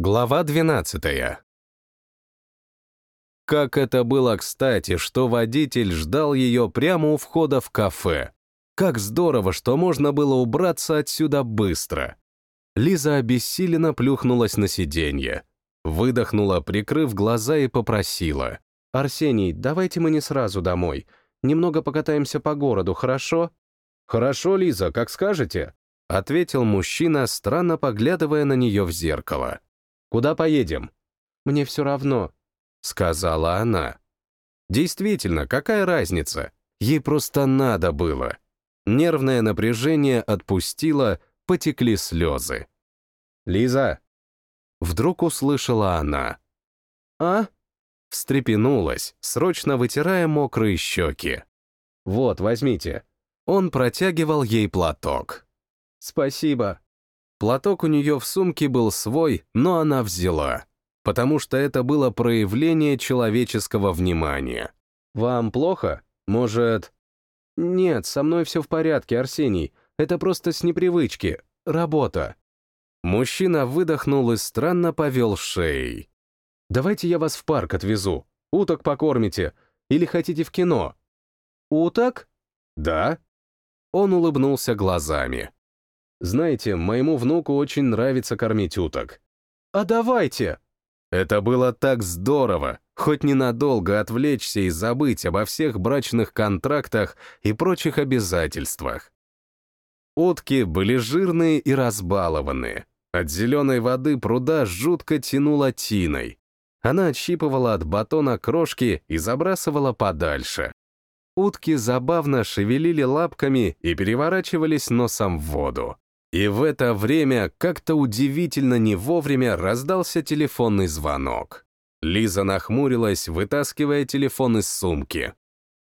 Глава 12 Как это было кстати, что водитель ждал ее прямо у входа в кафе. Как здорово, что можно было убраться отсюда быстро. Лиза обессиленно плюхнулась на сиденье. Выдохнула, прикрыв глаза и попросила. «Арсений, давайте мы не сразу домой. Немного покатаемся по городу, хорошо?» «Хорошо, Лиза, как скажете», — ответил мужчина, странно поглядывая на нее в зеркало. Куда поедем?» «Мне все равно», — сказала она. Действительно, какая разница? Ей просто надо было. Нервное напряжение отпустило, потекли слезы. «Лиза!» Вдруг услышала она. «А?» Встрепенулась, срочно вытирая мокрые щеки. «Вот, возьмите». Он протягивал ей платок. «Спасибо», Платок у нее в сумке был свой, но она взяла, потому что это было проявление человеческого внимания. «Вам плохо? Может...» «Нет, со мной все в порядке, Арсений. Это просто с непривычки. Работа». Мужчина выдохнул и странно повел шеей. «Давайте я вас в парк отвезу. Уток покормите. Или хотите в кино?» «Уток?» «Да». Он улыбнулся глазами. Знаете, моему внуку очень нравится кормить уток. А давайте! Это было так здорово, хоть ненадолго отвлечься и забыть обо всех брачных контрактах и прочих обязательствах. Утки были жирные и разбалованные. От зеленой воды пруда жутко тянуло тиной. Она отщипывала от батона крошки и забрасывала подальше. Утки забавно шевелили лапками и переворачивались носом в воду. И в это время как-то удивительно не вовремя раздался телефонный звонок. Лиза нахмурилась, вытаскивая телефон из сумки.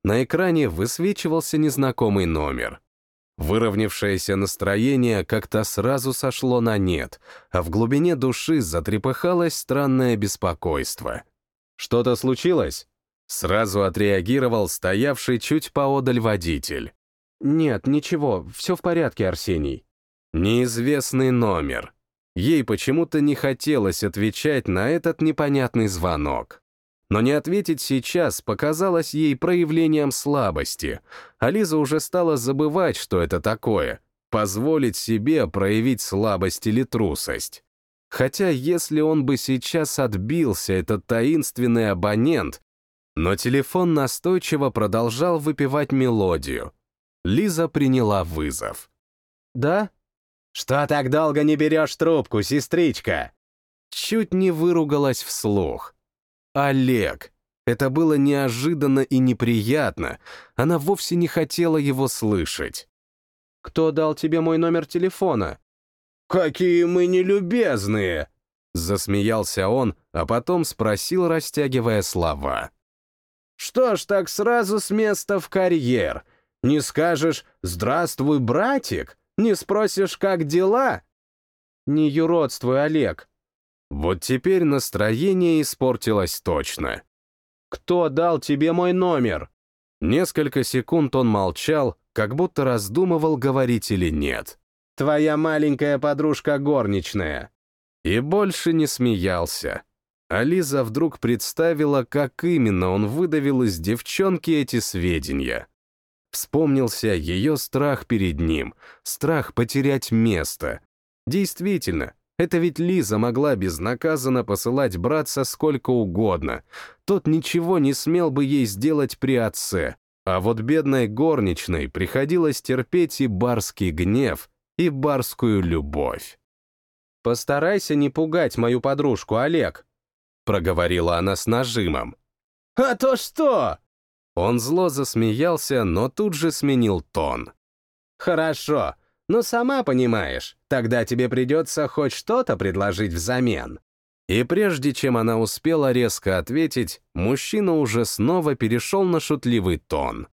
На экране высвечивался незнакомый номер. Выровнявшееся настроение как-то сразу сошло на нет, а в глубине души затрепыхалось странное беспокойство. «Что-то случилось?» Сразу отреагировал стоявший чуть поодаль водитель. «Нет, ничего, все в порядке, Арсений». Неизвестный номер. Ей почему-то не хотелось отвечать на этот непонятный звонок. Но не ответить сейчас показалось ей проявлением слабости, а уже стала забывать, что это такое, позволить себе проявить слабость или трусость. Хотя если он бы сейчас отбился, этот таинственный абонент, но телефон настойчиво продолжал выпивать мелодию. Лиза приняла вызов. «Да?» «Что так долго не берешь трубку, сестричка?» Чуть не выругалась вслух. «Олег!» Это было неожиданно и неприятно. Она вовсе не хотела его слышать. «Кто дал тебе мой номер телефона?» «Какие мы нелюбезные!» Засмеялся он, а потом спросил, растягивая слова. «Что ж так сразу с места в карьер? Не скажешь «Здравствуй, братик»?» Не спросишь, как дела? Не юродствуй, Олег. Вот теперь настроение испортилось точно. Кто дал тебе мой номер? Несколько секунд он молчал, как будто раздумывал, говорить или нет. Твоя маленькая подружка горничная. И больше не смеялся. А вдруг представила, как именно он выдавил из девчонки эти сведения. Вспомнился ее страх перед ним, страх потерять место. Действительно, это ведь Лиза могла безнаказанно посылать братца сколько угодно. Тот ничего не смел бы ей сделать при отце. А вот бедной горничной приходилось терпеть и барский гнев, и барскую любовь. «Постарайся не пугать мою подружку, Олег», — проговорила она с нажимом. «А то что?» Он зло засмеялся, но тут же сменил тон. «Хорошо, но сама понимаешь, тогда тебе придется хоть что-то предложить взамен». И прежде чем она успела резко ответить, мужчина уже снова перешел на шутливый тон.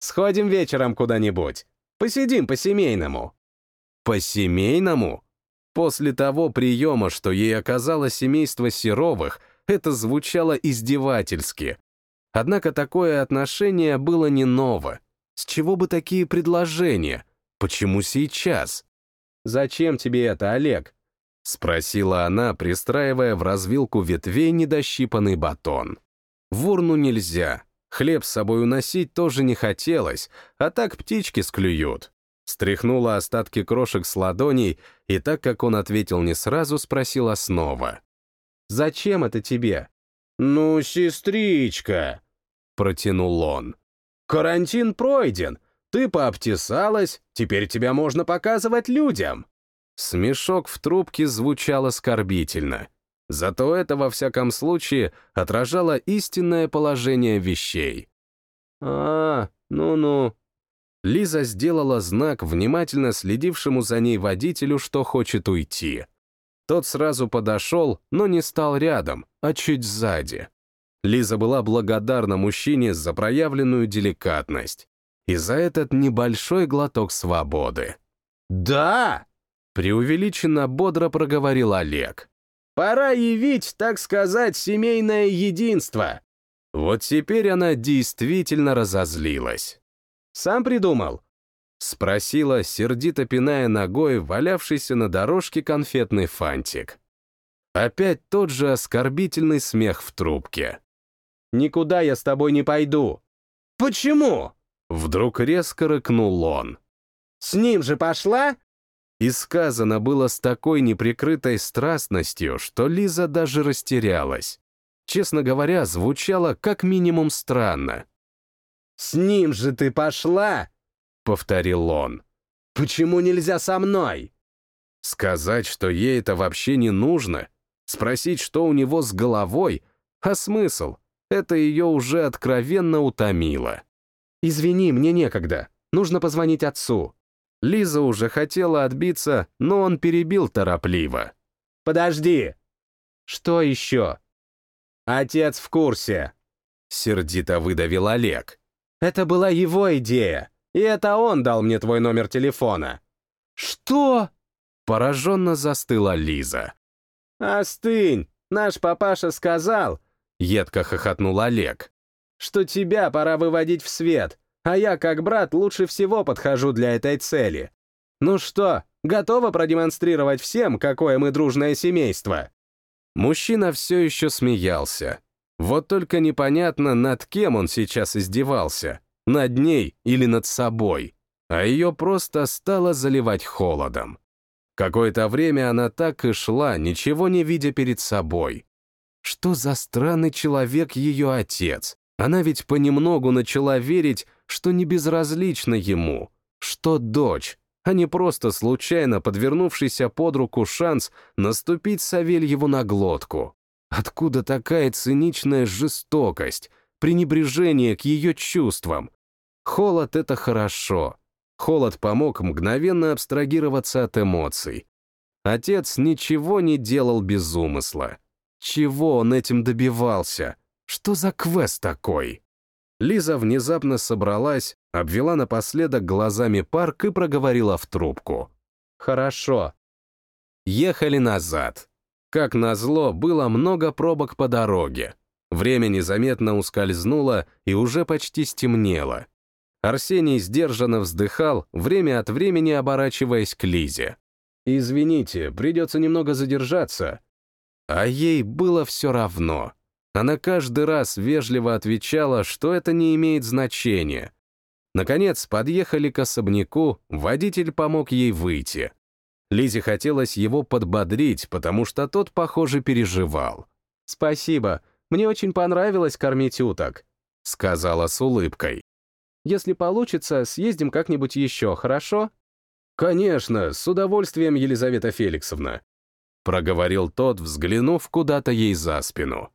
«Сходим вечером куда-нибудь. Посидим по-семейному». «По-семейному?» После того приема, что ей оказало семейство Серовых, это звучало издевательски, Однако такое отношение было не ново. С чего бы такие предложения? Почему сейчас? Зачем тебе это, Олег? Спросила она, пристраивая в развилку ветвей недощипанный батон. В урну нельзя. Хлеб с собой уносить тоже не хотелось, а так птички склюют. Стряхнула остатки крошек с ладоней, и так как он ответил не сразу, спросила снова. «Зачем это тебе?» «Ну, сестричка», — протянул он. «Карантин пройден, ты пообтесалась, теперь тебя можно показывать людям». Смешок в трубке звучал оскорбительно. Зато это, во всяком случае, отражало истинное положение вещей. «А, ну-ну». Лиза сделала знак внимательно следившему за ней водителю, что хочет уйти. Тот сразу подошел, но не стал рядом, а чуть сзади. Лиза была благодарна мужчине за проявленную деликатность и за этот небольшой глоток свободы. «Да!» преувеличенно бодро проговорил Олег. «Пора явить, так сказать, семейное единство». Вот теперь она действительно разозлилась. «Сам придумал?» — спросила, сердито пиная ногой валявшийся на дорожке конфетный фантик. Опять тот же оскорбительный смех в трубке. «Никуда я с тобой не пойду». «Почему?» — вдруг резко рыкнул он. «С ним же пошла?» И сказано было с такой неприкрытой страстностью, что Лиза даже растерялась. Честно говоря, звучало как минимум странно. «С ним же ты пошла!» — повторил он. «Почему нельзя со мной?» Сказать, что ей это вообще не нужно, спросить, что у него с головой, а смысл? Это ее уже откровенно утомило. «Извини, мне некогда. Нужно позвонить отцу», Лиза уже хотела отбиться, но он перебил торопливо. «Подожди!» «Что еще?» «Отец в курсе», — сердито выдавил Олег. «Это была его идея, и это он дал мне твой номер телефона». «Что?» — пораженно застыла Лиза. «Остынь, наш папаша сказал», — едко хохотнул Олег, «что тебя пора выводить в свет, а я, как брат, лучше всего подхожу для этой цели. Ну что, готова продемонстрировать всем, какое мы дружное семейство?» Мужчина все еще смеялся. Вот только непонятно, над кем он сейчас издевался. Над ней или над собой. А ее просто стало заливать холодом. Какое-то время она так и шла, ничего не видя перед собой. Что за странный человек ее отец? Она ведь понемногу начала верить, что не безразлично ему, что дочь, а не просто случайно подвернувшийся под руку шанс наступить Савельеву на глотку. Откуда такая циничная жестокость, пренебрежение к ее чувствам? Холод — это хорошо. Холод помог мгновенно абстрагироваться от эмоций. Отец ничего не делал без умысла. Чего он этим добивался? Что за квест такой? Лиза внезапно собралась, обвела напоследок глазами парк и проговорила в трубку. «Хорошо». Ехали назад. Как назло, было много пробок по дороге. Время незаметно ускользнуло и уже почти стемнело. Арсений сдержанно вздыхал, время от времени оборачиваясь к Лизе. «Извините, придется немного задержаться». А ей было все равно. Она каждый раз вежливо отвечала, что это не имеет значения. Наконец, подъехали к особняку, водитель помог ей выйти. Лизе хотелось его подбодрить, потому что тот, похоже, переживал. «Спасибо, мне очень понравилось кормить уток», — сказала с улыбкой. «Если получится, съездим как-нибудь еще, хорошо?» «Конечно, с удовольствием, Елизавета Феликсовна», — проговорил тот, взглянув куда-то ей за спину.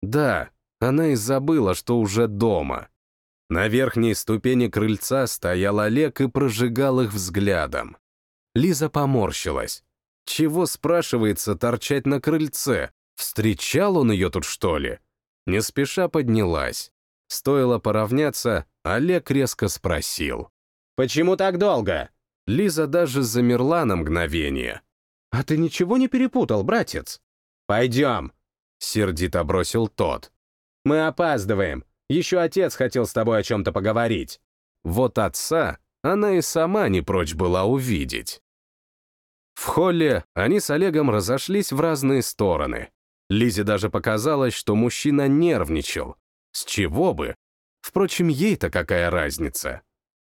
Да, она и забыла, что уже дома. На верхней ступени крыльца стоял Олег и прожигал их взглядом. Лиза поморщилась. Чего, спрашивается, торчать на крыльце? Встречал он ее тут, что ли? Не спеша поднялась. Стоило поравняться, Олег резко спросил. «Почему так долго?» Лиза даже замерла на мгновение. «А ты ничего не перепутал, братец?» «Пойдем», Сердито бросил тот. «Мы опаздываем. Еще отец хотел с тобой о чем-то поговорить». Вот отца она и сама не прочь была увидеть. В холле они с Олегом разошлись в разные стороны. Лизе даже показалось, что мужчина нервничал. С чего бы? Впрочем, ей-то какая разница?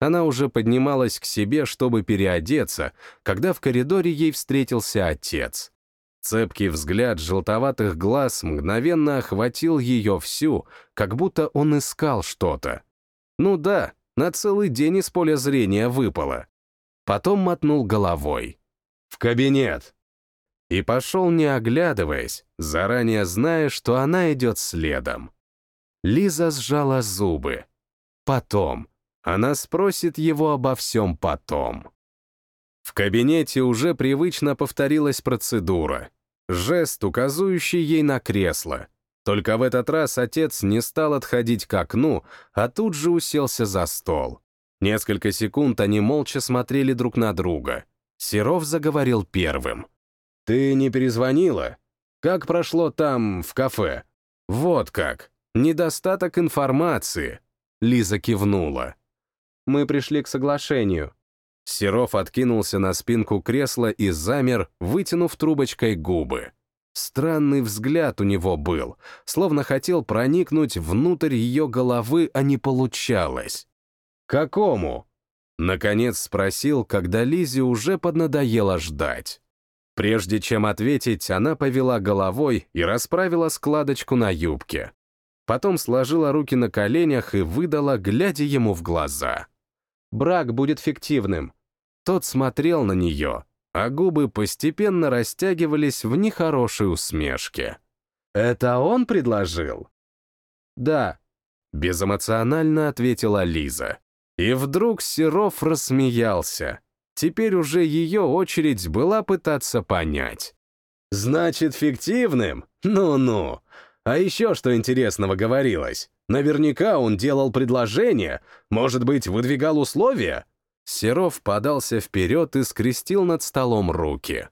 Она уже поднималась к себе, чтобы переодеться, когда в коридоре ей встретился отец. Цепкий взгляд желтоватых глаз мгновенно охватил ее всю, как будто он искал что-то. Ну да, на целый день из поля зрения выпало. Потом мотнул головой. «В кабинет!» И пошел, не оглядываясь, заранее зная, что она идет следом. Лиза сжала зубы. Потом. Она спросит его обо всем потом. В кабинете уже привычно повторилась процедура. Жест, указывающий ей на кресло. Только в этот раз отец не стал отходить к окну, а тут же уселся за стол. Несколько секунд они молча смотрели друг на друга. Серов заговорил первым. «Ты не перезвонила? Как прошло там, в кафе?» «Вот как. Недостаток информации». Лиза кивнула. «Мы пришли к соглашению». Серов откинулся на спинку кресла и замер, вытянув трубочкой губы. Странный взгляд у него был, словно хотел проникнуть внутрь ее головы, а не получалось. «Какому?» — наконец спросил, когда Лизе уже поднадоело ждать. Прежде чем ответить, она повела головой и расправила складочку на юбке. Потом сложила руки на коленях и выдала, глядя ему в глаза. «Брак будет фиктивным». Тот смотрел на нее, а губы постепенно растягивались в нехорошей усмешке. «Это он предложил?» «Да», — безэмоционально ответила Лиза. И вдруг Серов рассмеялся. Теперь уже ее очередь была пытаться понять. «Значит, фиктивным? Ну-ну. А еще что интересного говорилось? Наверняка он делал предложение, может быть, выдвигал условия?» Серов подался вперед и скрестил над столом руки.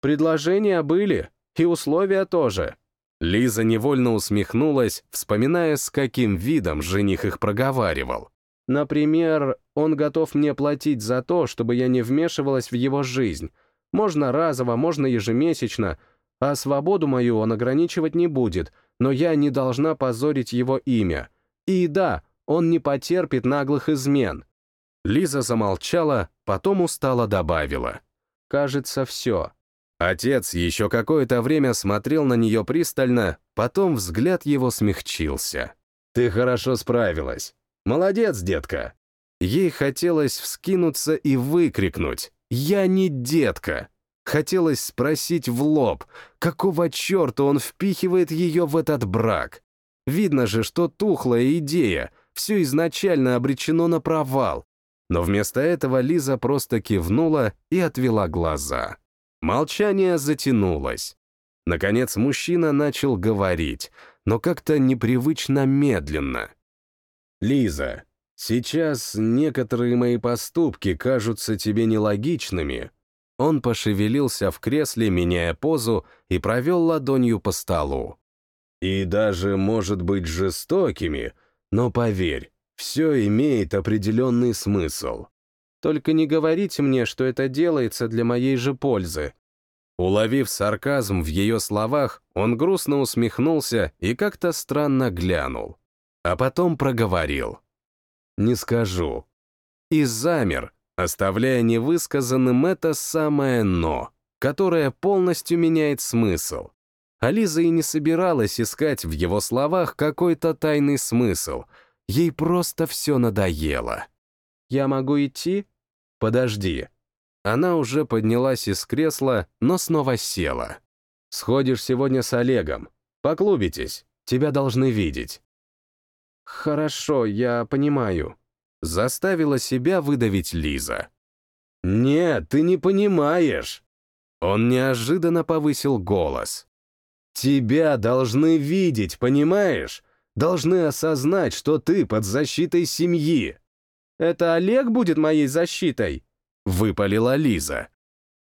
«Предложения были, и условия тоже». Лиза невольно усмехнулась, вспоминая, с каким видом жених их проговаривал. Например, он готов мне платить за то, чтобы я не вмешивалась в его жизнь. Можно разово, можно ежемесячно, а свободу мою он ограничивать не будет, но я не должна позорить его имя. И да, он не потерпит наглых измен. Лиза замолчала, потом устало добавила. «Кажется, все». Отец еще какое-то время смотрел на нее пристально, потом взгляд его смягчился. «Ты хорошо справилась. Молодец, детка!» Ей хотелось вскинуться и выкрикнуть «Я не детка!» Хотелось спросить в лоб, какого черта он впихивает ее в этот брак. Видно же, что тухлая идея, все изначально обречено на провал. Но вместо этого Лиза просто кивнула и отвела глаза. Молчание затянулось. Наконец мужчина начал говорить, но как-то непривычно медленно. «Лиза, сейчас некоторые мои поступки кажутся тебе нелогичными». Он пошевелился в кресле, меняя позу, и провел ладонью по столу. «И даже, может быть, жестокими, но поверь, все имеет определенный смысл. Только не говорите мне, что это делается для моей же пользы». Уловив сарказм в ее словах, он грустно усмехнулся и как-то странно глянул а потом проговорил. «Не скажу». И замер, оставляя невысказанным это самое «но», которое полностью меняет смысл. А Лиза и не собиралась искать в его словах какой-то тайный смысл. Ей просто все надоело. «Я могу идти?» «Подожди». Она уже поднялась из кресла, но снова села. «Сходишь сегодня с Олегом. Поклубитесь. Тебя должны видеть. «Хорошо, я понимаю», — заставила себя выдавить Лиза. «Нет, ты не понимаешь!» Он неожиданно повысил голос. «Тебя должны видеть, понимаешь? Должны осознать, что ты под защитой семьи». «Это Олег будет моей защитой?» — выпалила Лиза.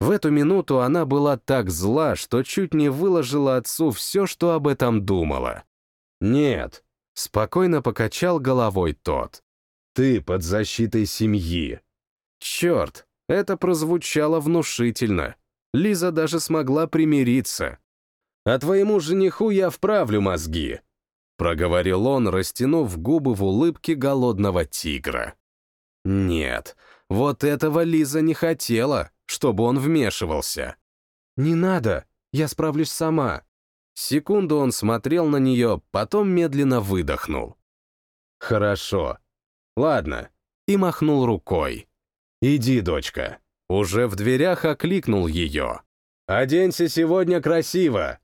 В эту минуту она была так зла, что чуть не выложила отцу все, что об этом думала. «Нет, Спокойно покачал головой тот. «Ты под защитой семьи». Черт, это прозвучало внушительно. Лиза даже смогла примириться. «А твоему жениху я вправлю мозги», — проговорил он, растянув губы в улыбке голодного тигра. Нет, вот этого Лиза не хотела, чтобы он вмешивался. «Не надо, я справлюсь сама». Секунду он смотрел на нее, потом медленно выдохнул. «Хорошо. Ладно». И махнул рукой. «Иди, дочка». Уже в дверях окликнул ее. «Оденься сегодня красиво.